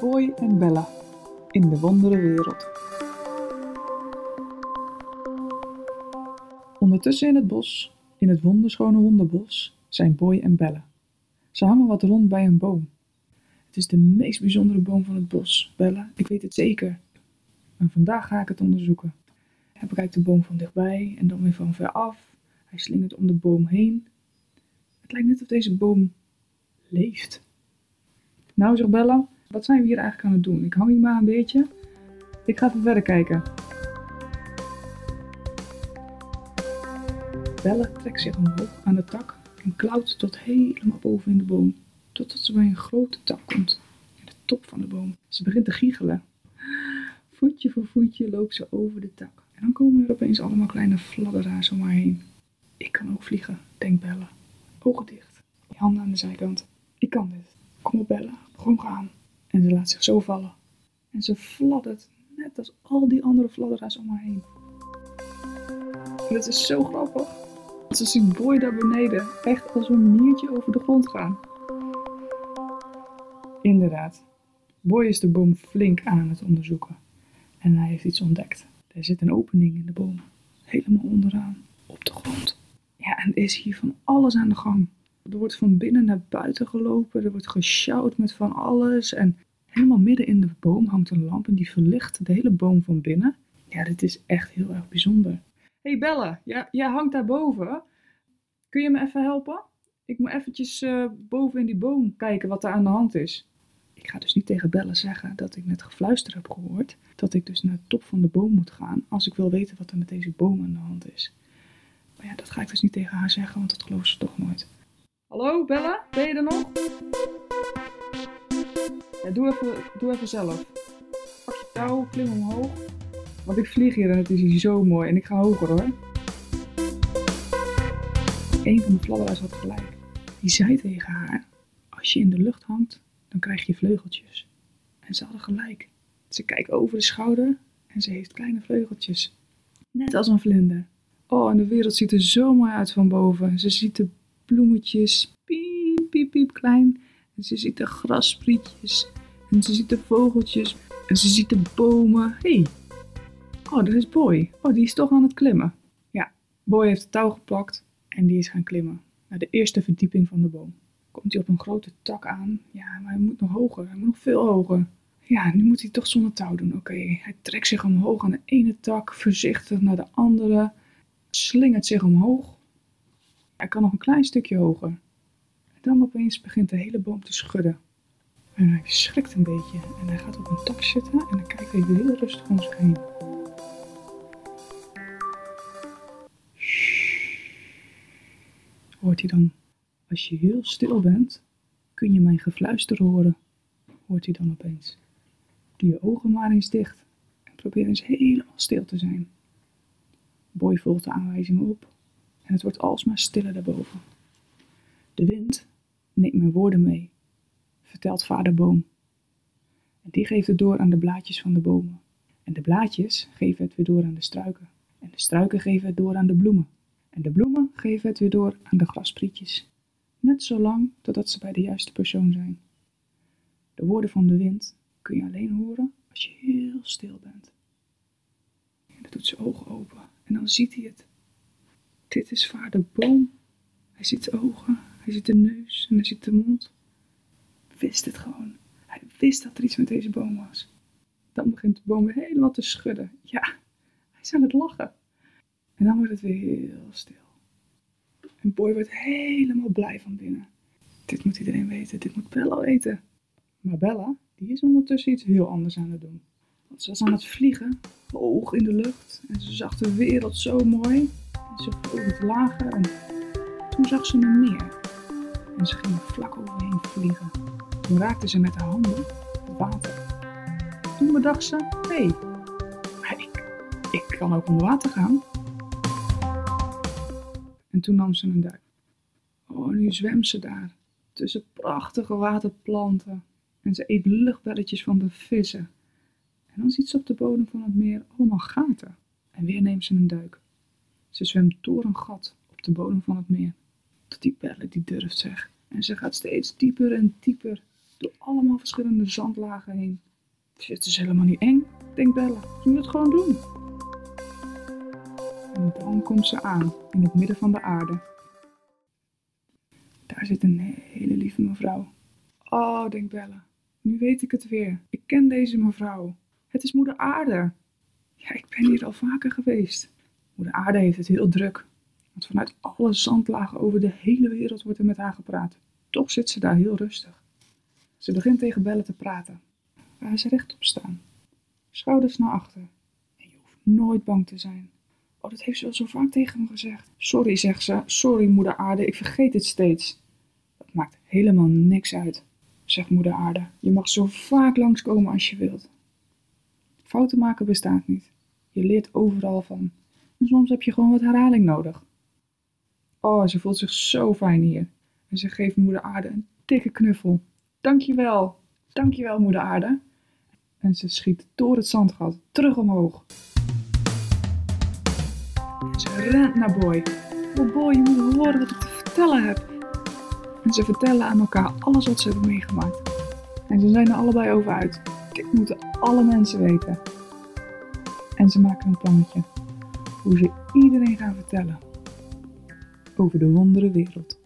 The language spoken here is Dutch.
Boy en Bella in de wondere wereld. Ondertussen in het bos, in het wonderschone wonderbos, zijn Boy en Bella. Ze hangen wat rond bij een boom. Het is de meest bijzondere boom van het bos, Bella. Ik weet het zeker. En vandaag ga ik het onderzoeken. Hij bekijkt de boom van dichtbij en dan weer van ver af. Hij slingert om de boom heen. Het lijkt net of deze boom leeft. Nou, zegt Bella, wat zijn we hier eigenlijk aan het doen? Ik hang hier maar een beetje. Ik ga even verder kijken. Bella trekt zich omhoog aan de tak en klauwt tot helemaal boven in de boom. Totdat ze bij een grote tak komt. In de top van de boom. Ze begint te giechelen. Voetje voor voetje loopt ze over de tak. En dan komen er opeens allemaal kleine fladderaars om haar heen. Ik kan ook vliegen, denkt Bella. Ogen dicht. Handen aan de zijkant. Ik kan dit. Kom op Bella, gewoon gaan. En ze laat zich zo vallen. En ze fladdert, net als al die andere fladderaars om haar heen. En het is zo grappig. Ze ziet Boy daar beneden, echt als een miertje over de grond gaan. Inderdaad, Boy is de boom flink aan het onderzoeken. En hij heeft iets ontdekt. Er zit een opening in de boom, helemaal onderaan, op de grond. Ja, en er is hier van alles aan de gang. Er wordt van binnen naar buiten gelopen, er wordt gesjouwd met van alles. En helemaal midden in de boom hangt een lamp en die verlicht de hele boom van binnen. Ja, dit is echt heel erg bijzonder. hey Bella, jij hangt daar boven. Kun je me even helpen? Ik moet eventjes eh, boven in die boom kijken wat er aan de hand is. Ik ga dus niet tegen Bella zeggen dat ik net gefluister heb gehoord. Dat ik dus naar de top van de boom moet gaan als ik wil weten wat er met deze boom aan de hand is. Maar ja, dat ga ik dus niet tegen haar zeggen, want dat gelooft ze toch nooit. Hallo Bella, ben je er nog? Ja, doe even, doe even zelf. Pak je touw, klim omhoog. Want ik vlieg hier en het is hier zo mooi en ik ga hoger hoor. Een van de fladderaars had gelijk. Die zei tegen haar, als je in de lucht hangt, dan krijg je vleugeltjes. En ze hadden gelijk. Ze kijkt over de schouder en ze heeft kleine vleugeltjes. Net als een vlinder. Oh, en de wereld ziet er zo mooi uit van boven. Ze ziet de bloemetjes piep, piep, piep klein. En ze ziet de grassprietjes. En ze ziet de vogeltjes. En ze ziet de bomen. Hé, hey. oh, daar is Boy. Oh, die is toch aan het klimmen. Ja, Boy heeft het touw gepakt en die is gaan klimmen. Naar de eerste verdieping van de boom. Komt hij op een grote tak aan. Ja, maar hij moet nog hoger. Hij moet nog veel hoger. Ja, nu moet hij toch zonder touw doen. Oké, hij trekt zich omhoog aan de ene tak, voorzichtig naar de andere. Slingert zich omhoog. Hij kan nog een klein stukje hoger. En dan opeens begint de hele boom te schudden. En hij schrikt een beetje. En hij gaat op een tak zitten en dan kijkt hij heel rustig om zich heen. Hoort hij dan, als je heel stil bent, kun je mijn gefluister horen, hoort hij dan opeens. Doe je ogen maar eens dicht en probeer eens helemaal stil te zijn. Boy volgt de aanwijzingen op en het wordt alsmaar stiller daarboven. De wind neemt mijn woorden mee, vertelt vader boom. En die geeft het door aan de blaadjes van de bomen. En de blaadjes geven het weer door aan de struiken. En de struiken geven het door aan de bloemen. En de bloemen geven het weer door aan de grasprietjes. Net zo lang totdat ze bij de juiste persoon zijn. De woorden van de wind kun je alleen horen als je heel stil bent. En dan doet zijn ogen open en dan ziet hij het. Dit is vader boom. Hij ziet de ogen, hij ziet de neus en hij ziet de mond. Wist het gewoon. Hij wist dat er iets met deze boom was. Dan begint de boom weer helemaal te schudden. Ja, hij is aan het lachen. En dan wordt het weer heel stil. En Boy wordt helemaal blij van binnen. Dit moet iedereen weten, dit moet Bella weten. Maar Bella, die is ondertussen iets heel anders aan het doen. Want ze was aan het vliegen, hoog in de lucht. En ze zag de wereld zo mooi. Ze vloog het lager en toen zag ze een meer. En ze ging vlak overheen vliegen. Toen raakte ze met haar handen het water. Toen bedacht ze, hé, hey, ik, ik kan ook onder water gaan. En toen nam ze een duik. Oh, nu zwemt ze daar, tussen prachtige waterplanten. En ze eet luchtbelletjes van de vissen. En dan ziet ze op de bodem van het meer allemaal gaten. En weer neemt ze een duik. Ze zwemt door een gat op de bodem van het meer. Tot die bellen die durft zeg. En ze gaat steeds dieper en dieper. door allemaal verschillende zandlagen heen. Het is helemaal niet eng, denkt Bella. Je moet het gewoon doen. En dan komt ze aan, in het midden van de aarde. Daar zit een hele lieve mevrouw. Oh, denkt Bella. Nu weet ik het weer. Ik ken deze mevrouw. Het is moeder aarde. Ja, ik ben hier al vaker geweest. Moeder aarde heeft het heel druk. Want vanuit alle zandlagen over de hele wereld wordt er met haar gepraat. Toch zit ze daar heel rustig. Ze begint tegen Bella te praten. Waar ze rechtop staan. Schouders naar achter. En je hoeft nooit bang te zijn. Oh, dat heeft ze wel zo vaak tegen me gezegd. Sorry, zegt ze. Sorry, moeder aarde. Ik vergeet het steeds. Dat maakt helemaal niks uit, zegt moeder aarde. Je mag zo vaak langskomen als je wilt. Fouten maken bestaat niet. Je leert overal van. En soms heb je gewoon wat herhaling nodig. Oh, ze voelt zich zo fijn hier. En ze geeft moeder aarde een dikke knuffel. Dankjewel. Dankjewel, moeder aarde. En ze schiet door het zandgat terug omhoog. Ze rent naar Boy. Oh Boy, je moet horen wat ik te vertellen heb. En ze vertellen aan elkaar alles wat ze hebben meegemaakt. En ze zijn er allebei over uit. Dit moeten alle mensen weten. En ze maken een plannetje. Hoe ze iedereen gaan vertellen. Over de wondere wereld.